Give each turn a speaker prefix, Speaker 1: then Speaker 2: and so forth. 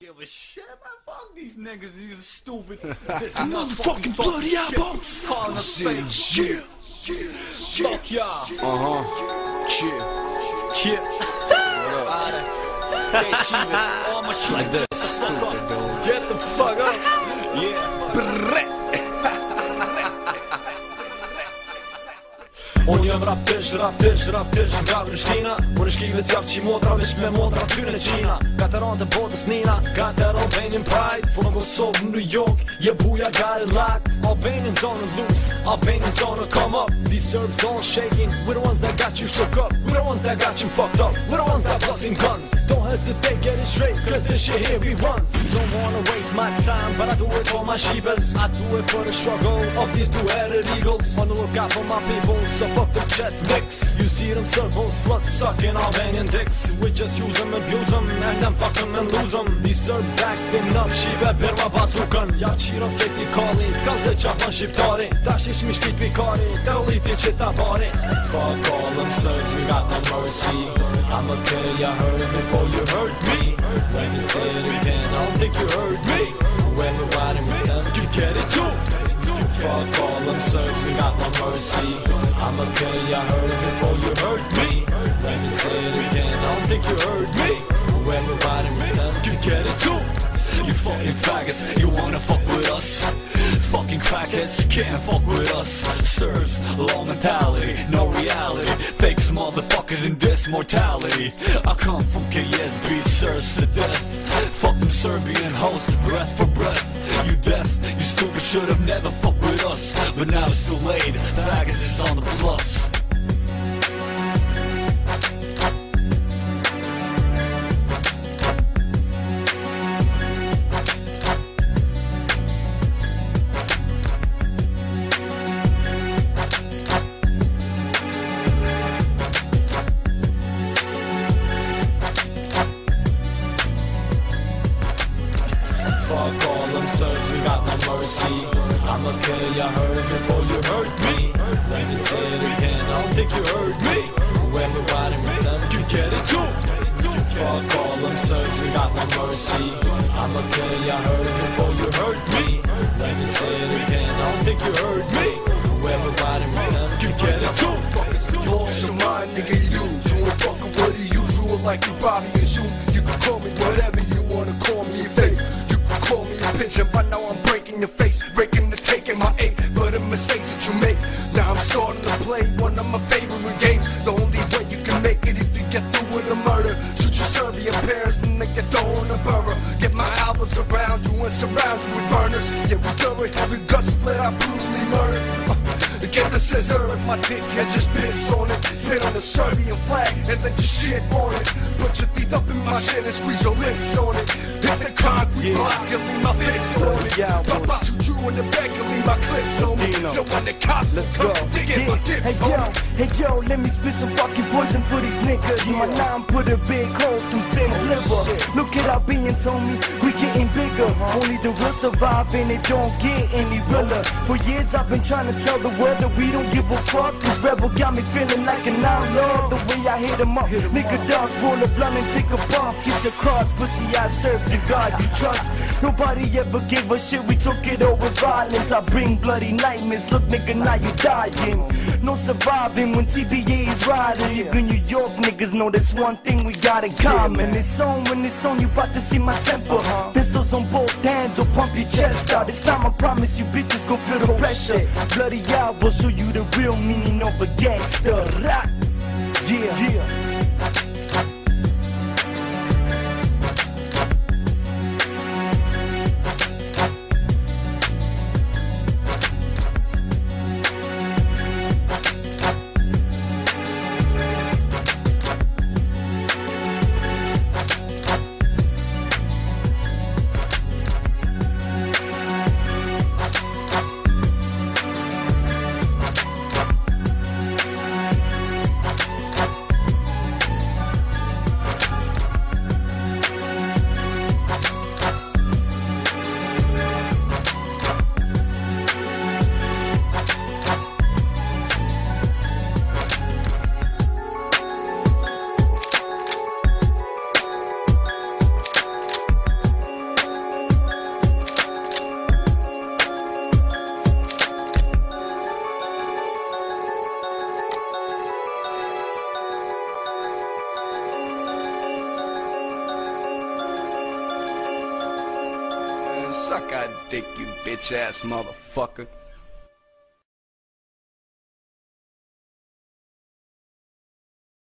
Speaker 1: give a shit. Man, fuck these niggas. These are stupid. This
Speaker 2: Motherfucking bloody album.
Speaker 1: Calling us fake.
Speaker 2: Yeah.
Speaker 1: Fuck y'all.
Speaker 2: Uh huh. Yeah.
Speaker 1: Yeah. All my shit.
Speaker 2: Like this.
Speaker 1: Get the fuck up. Yeah.
Speaker 3: Unë jëm rapish, rapish, rapish nga Prishtina. Unë shkive zjarë që motra, vish me motra në Qina. Kateron të botës Nina, Kater Albanian Pride. From Kosovë, New York, je buja got it locked Albanians on the loose, Albanians on the come up. These Serbs all shaking, we're the ones that got you shook up. We're the ones that got you fucked up, we're the ones that busting guns. Don't hesitate, get it straight, cause this shit here we runs Don't wanna waste my time, but I do it for my sheepers. I do it for the struggle of these two-headed eagles. On the lookout for my people, so fuck the jet mix. You see them circles, sluts sucking Albanian dicks. We just use them, abuse them, and then fuck them and lose them These Serbs acting up, shive birma bazukën Ja qiro keti kalli, kallte qafën shqiptari Tash ish mi shkit pikari, të ulliti që ta bari Fuck all them Serbs, we got no mercy. I'ma kill ya hurt before you hurt me. Let me say it again, I don't think you heard me. Everybody with all them got no mercy I'ma kill ya hurt before you hurt me Let me say it again, I don't think you heard me Everybody them, you get it too
Speaker 2: You fucking faggots, you wanna fuck with us? Fucking crackheads can't fuck with us. Serbs, low mentality, no reality. Fakes motherfuckers in this mortality. I come from KSB, Serbs to death. Fuck them Serbian hoes, breath for breath. You deaf, stupid should've never fucked with us. But now it's too late, the faggots is on the plus.
Speaker 3: I'ma kill ya hurt before you hurt me. Let me say it again, I don't think you heard me. Everybody with them, you? Get it too. Fuck all them Serbs, we got no mercy. I'ma kill ya hurt before you hurt me. Let me say it again, I don't think you heard me. Everybody with them, you? Get it too.
Speaker 4: Lost your mind, nigga, you. You ain't fucking with the usual like you Bobby assume. You can call me whatever you wanna call me, fake You can call me a bitch, and now I'm breaking your face. Breaking the taking mistakes that you make Now I'm starting to play one of my favorite games The only way you can make it if you get through with a murder Shoot your Serbian parents and they get thrown in a borough Get my albums around you and surround you with burners Yeah, we thorough, every gut split I brutally murdered uh, Get the scissor in my dick and just piss on it. Spit on the Serbian flag and then just shit on it. Put your teeth up in my shit and squeeze your lips on it. Hit the concrete block and leave my fist on it. Pop out, shoot you in the back and leave my clips on me. So when the cops
Speaker 3: Let's
Speaker 4: come,
Speaker 3: go.
Speaker 4: they get my
Speaker 5: Yeah,
Speaker 4: dips
Speaker 5: hey yo, hey yo, let me spit some fucking poison for these niggas. My nine put a big hole through Sam's oh, liver. Look at our beings, homie, we getting bigger. Uh-huh. Only the real survive and it don't get any realer. For years I've been trying to tell the world that we don't give a fuck. This rebel got me feeling like an outlaw. The way I hit 'em up, nigga dog, roll a blunt and take a puff. Get your cross, pussy I serve God you trust. Nobody ever gave a shit, we took it over violence. I bring bloody nightmares. Look, nigga, now you dying. No surviving when TBA is riding. Even New York niggas know there's one thing we got in common. It's on when it's on, you about to see my temper. Uh-huh. Pistols on both hands or pump your chest out. This time I promise you bitches gon' feel the oh, pressure. Bloody out will show you the real meaning of a gangster. Yeah, yeah.
Speaker 1: Suck a dick, you bitch ass motherfucker.